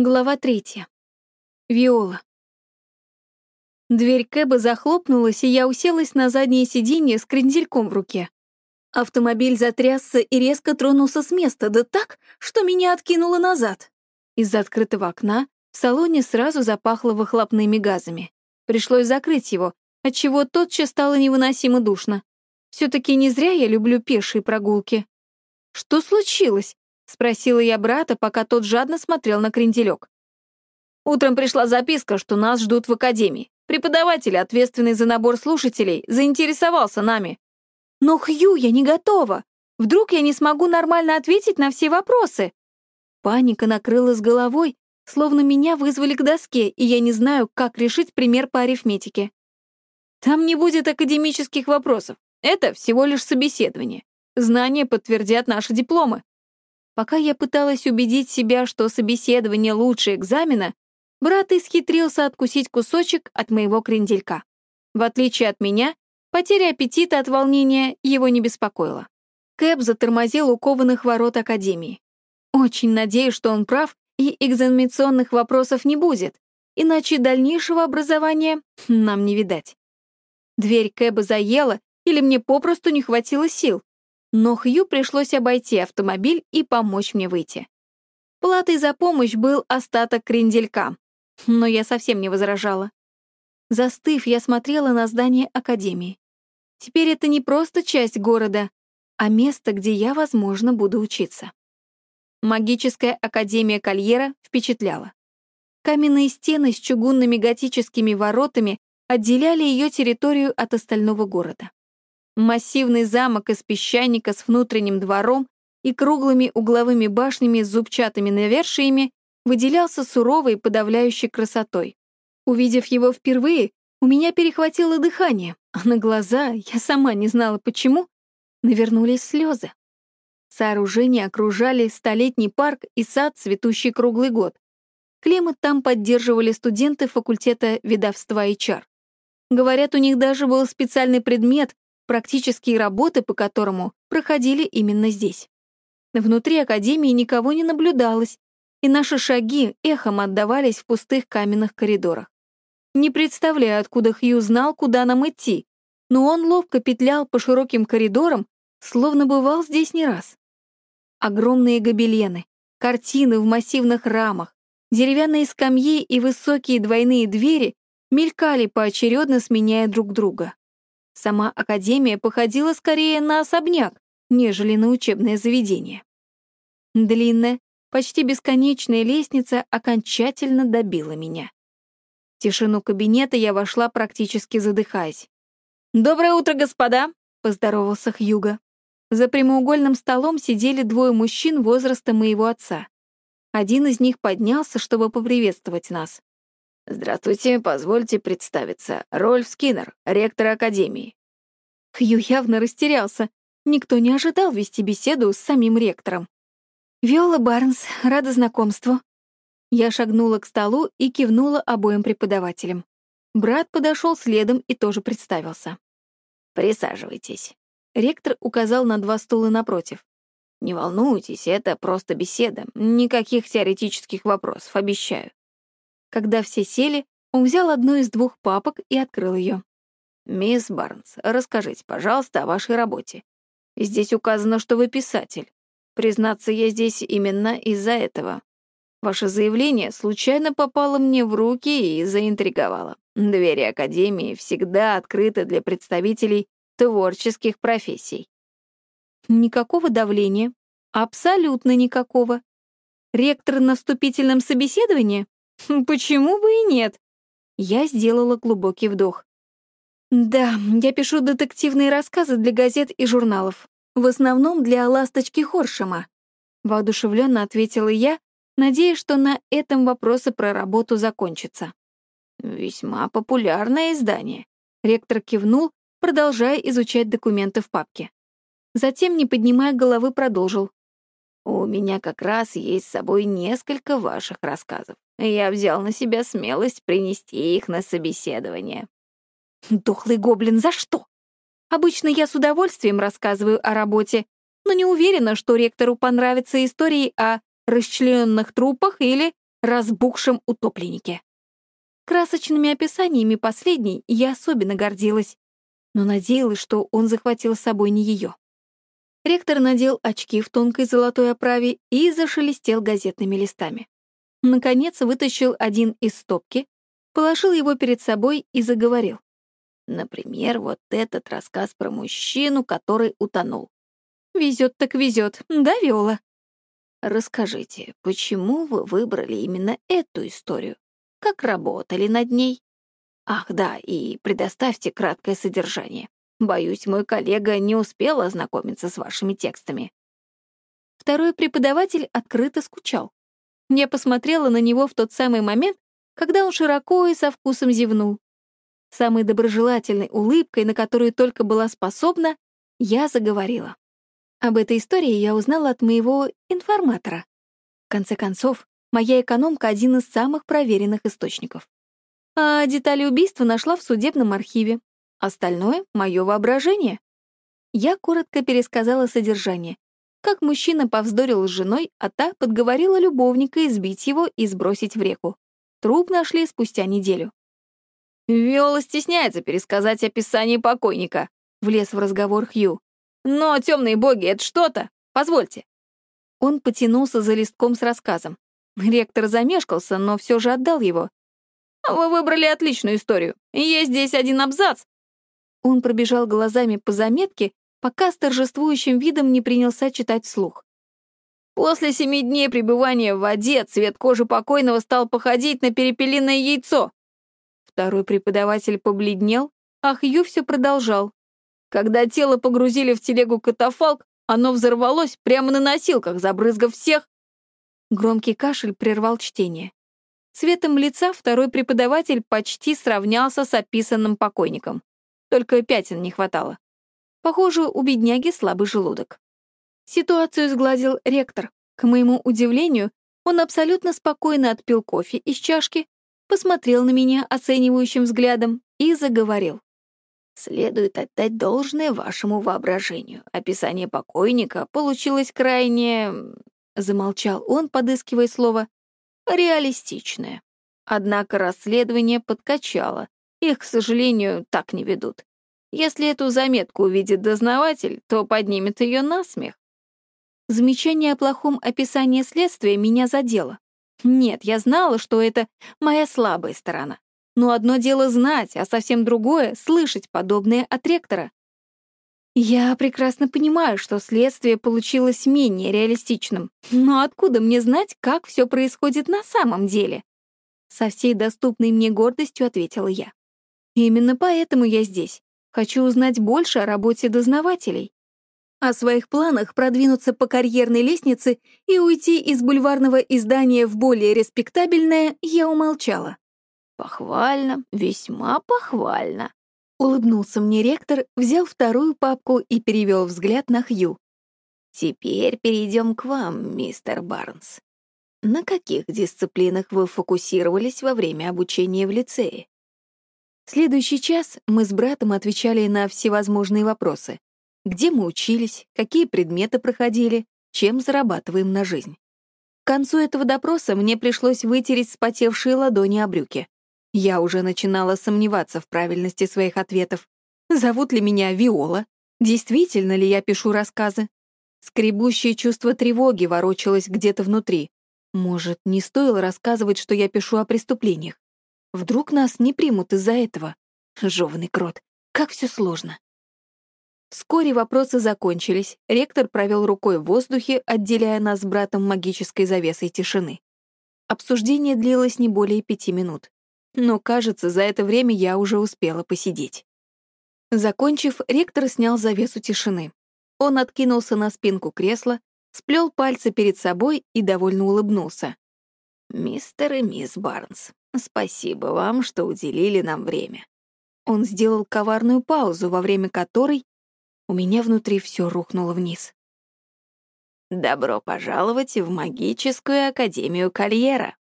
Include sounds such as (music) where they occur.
Глава третья. Виола. Дверь Кэба захлопнулась, и я уселась на заднее сиденье с крендельком в руке. Автомобиль затрясся и резко тронулся с места, да так, что меня откинуло назад. Из-за открытого окна в салоне сразу запахло выхлопными газами. Пришлось закрыть его, отчего тотчас стало невыносимо душно. Все-таки не зря я люблю пешие прогулки. Что случилось? — спросила я брата, пока тот жадно смотрел на кренделек. Утром пришла записка, что нас ждут в академии. Преподаватель, ответственный за набор слушателей, заинтересовался нами. Но, Хью, я не готова. Вдруг я не смогу нормально ответить на все вопросы? Паника накрыла с головой, словно меня вызвали к доске, и я не знаю, как решить пример по арифметике. Там не будет академических вопросов. Это всего лишь собеседование. Знания подтвердят наши дипломы. Пока я пыталась убедить себя, что собеседование лучше экзамена, брат исхитрился откусить кусочек от моего кренделька. В отличие от меня, потеря аппетита от волнения его не беспокоила. Кэп затормозил у кованых ворот Академии. Очень надеюсь, что он прав, и экзаменационных вопросов не будет, иначе дальнейшего образования нам не видать. Дверь Кэба заела, или мне попросту не хватило сил но Хью пришлось обойти автомобиль и помочь мне выйти. Платой за помощь был остаток кренделька, но я совсем не возражала. Застыв, я смотрела на здание Академии. Теперь это не просто часть города, а место, где я, возможно, буду учиться. Магическая Академия Кольера впечатляла. Каменные стены с чугунными готическими воротами отделяли ее территорию от остального города. Массивный замок из песчаника с внутренним двором и круглыми угловыми башнями с зубчатыми навершиями выделялся суровой подавляющей красотой. Увидев его впервые, у меня перехватило дыхание, а на глаза, я сама не знала почему, навернулись слезы. Сооружения окружали столетний парк и сад, цветущий круглый год. Климат там поддерживали студенты факультета ведовства и чар. Говорят, у них даже был специальный предмет, практические работы по которому проходили именно здесь. Внутри академии никого не наблюдалось, и наши шаги эхом отдавались в пустых каменных коридорах. Не представляю, откуда Хью знал, куда нам идти, но он ловко петлял по широким коридорам, словно бывал здесь не раз. Огромные гобелены, картины в массивных рамах, деревянные скамьи и высокие двойные двери мелькали поочередно, сменяя друг друга. Сама академия походила скорее на особняк, нежели на учебное заведение. Длинная, почти бесконечная лестница окончательно добила меня. В тишину кабинета я вошла, практически задыхаясь. «Доброе утро, господа!» — поздоровался Хьюго. За прямоугольным столом сидели двое мужчин возраста моего отца. Один из них поднялся, чтобы поприветствовать нас. «Здравствуйте, позвольте представиться. Рольф Скиннер, ректор Академии». Хью явно растерялся. Никто не ожидал вести беседу с самим ректором. «Виола Барнс, рада знакомству». Я шагнула к столу и кивнула обоим преподавателям. Брат подошел следом и тоже представился. «Присаживайтесь». Ректор указал на два стула напротив. «Не волнуйтесь, это просто беседа. Никаких теоретических вопросов, обещаю. Когда все сели, он взял одну из двух папок и открыл ее. «Мисс Барнс, расскажите, пожалуйста, о вашей работе. Здесь указано, что вы писатель. Признаться, я здесь именно из-за этого. Ваше заявление случайно попало мне в руки и заинтриговало. Двери Академии всегда открыты для представителей творческих профессий». Никакого давления. Абсолютно никакого. Ректор на вступительном собеседовании? (laughs) Почему бы и нет? Я сделала глубокий вдох. Да, я пишу детективные рассказы для газет и журналов. В основном для «Ласточки Хоршема», — воодушевленно ответила я, надеясь, что на этом вопросы про работу закончатся. «Весьма популярное издание», — ректор кивнул, продолжая изучать документы в папке. Затем, не поднимая головы, продолжил. «У меня как раз есть с собой несколько ваших рассказов. Я взял на себя смелость принести их на собеседование». «Дохлый гоблин, за что?» Обычно я с удовольствием рассказываю о работе, но не уверена, что ректору понравятся истории о расчлененных трупах или разбухшем утопленнике. Красочными описаниями последней я особенно гордилась, но надеялась, что он захватил с собой не ее. Ректор надел очки в тонкой золотой оправе и зашелестел газетными листами. Наконец вытащил один из стопки, положил его перед собой и заговорил. Например, вот этот рассказ про мужчину, который утонул. Везет так везет, да, Виола? Расскажите, почему вы выбрали именно эту историю? Как работали над ней? Ах, да, и предоставьте краткое содержание. Боюсь, мой коллега не успел ознакомиться с вашими текстами. Второй преподаватель открыто скучал. Я посмотрела на него в тот самый момент, когда он широко и со вкусом зевнул. Самой доброжелательной улыбкой, на которую только была способна, я заговорила. Об этой истории я узнала от моего информатора. В конце концов, моя экономка — один из самых проверенных источников. А детали убийства нашла в судебном архиве. Остальное — мое воображение. Я коротко пересказала содержание. Как мужчина повздорил с женой, а та подговорила любовника избить его и сбросить в реку. Труп нашли спустя неделю. Виола стесняется пересказать описание покойника, влез в разговор Хью. Но темные боги — это что-то. Позвольте. Он потянулся за листком с рассказом. Ректор замешкался, но все же отдал его. Вы выбрали отличную историю. Есть здесь один абзац. Он пробежал глазами по заметке, пока с торжествующим видом не принялся читать вслух. После семи дней пребывания в воде цвет кожи покойного стал походить на перепелиное яйцо. Второй преподаватель побледнел, а Хью все продолжал. Когда тело погрузили в телегу катафалк, оно взорвалось прямо на носилках, забрызгав всех. Громкий кашель прервал чтение. Цветом лица второй преподаватель почти сравнялся с описанным покойником. Только пятен не хватало. Похоже, у бедняги слабый желудок. Ситуацию сгладил ректор. К моему удивлению, он абсолютно спокойно отпил кофе из чашки, посмотрел на меня оценивающим взглядом и заговорил. Следует отдать должное вашему воображению. Описание покойника получилось крайне... Замолчал он, подыскивая слово. Реалистичное. Однако расследование подкачало. Их, к сожалению, так не ведут. Если эту заметку увидит дознаватель, то поднимет ее на смех. Замечание о плохом описании следствия меня задело. Нет, я знала, что это моя слабая сторона. Но одно дело знать, а совсем другое — слышать подобное от ректора. Я прекрасно понимаю, что следствие получилось менее реалистичным. Но откуда мне знать, как все происходит на самом деле? Со всей доступной мне гордостью ответила я. Именно поэтому я здесь. Хочу узнать больше о работе дознавателей. О своих планах продвинуться по карьерной лестнице и уйти из бульварного издания в более респектабельное я умолчала. «Похвально, весьма похвально», — улыбнулся мне ректор, взял вторую папку и перевел взгляд на Хью. «Теперь перейдем к вам, мистер Барнс. На каких дисциплинах вы фокусировались во время обучения в лицее?» Следующий час мы с братом отвечали на всевозможные вопросы где мы учились, какие предметы проходили, чем зарабатываем на жизнь. К концу этого допроса мне пришлось вытереть спотевшие ладони о брюки. Я уже начинала сомневаться в правильности своих ответов. Зовут ли меня Виола? Действительно ли я пишу рассказы? Скребущее чувство тревоги ворочалось где-то внутри. Может, не стоило рассказывать, что я пишу о преступлениях? Вдруг нас не примут из-за этого? Жёванный крот, как все сложно. Вскоре вопросы закончились, ректор провел рукой в воздухе, отделяя нас с братом магической завесой тишины. Обсуждение длилось не более пяти минут. Но, кажется, за это время я уже успела посидеть. Закончив, ректор снял завесу тишины. Он откинулся на спинку кресла, сплел пальцы перед собой и довольно улыбнулся. «Мистер и мисс Барнс, спасибо вам, что уделили нам время». Он сделал коварную паузу, во время которой у меня внутри все рухнуло вниз. «Добро пожаловать в магическую академию Кольера»,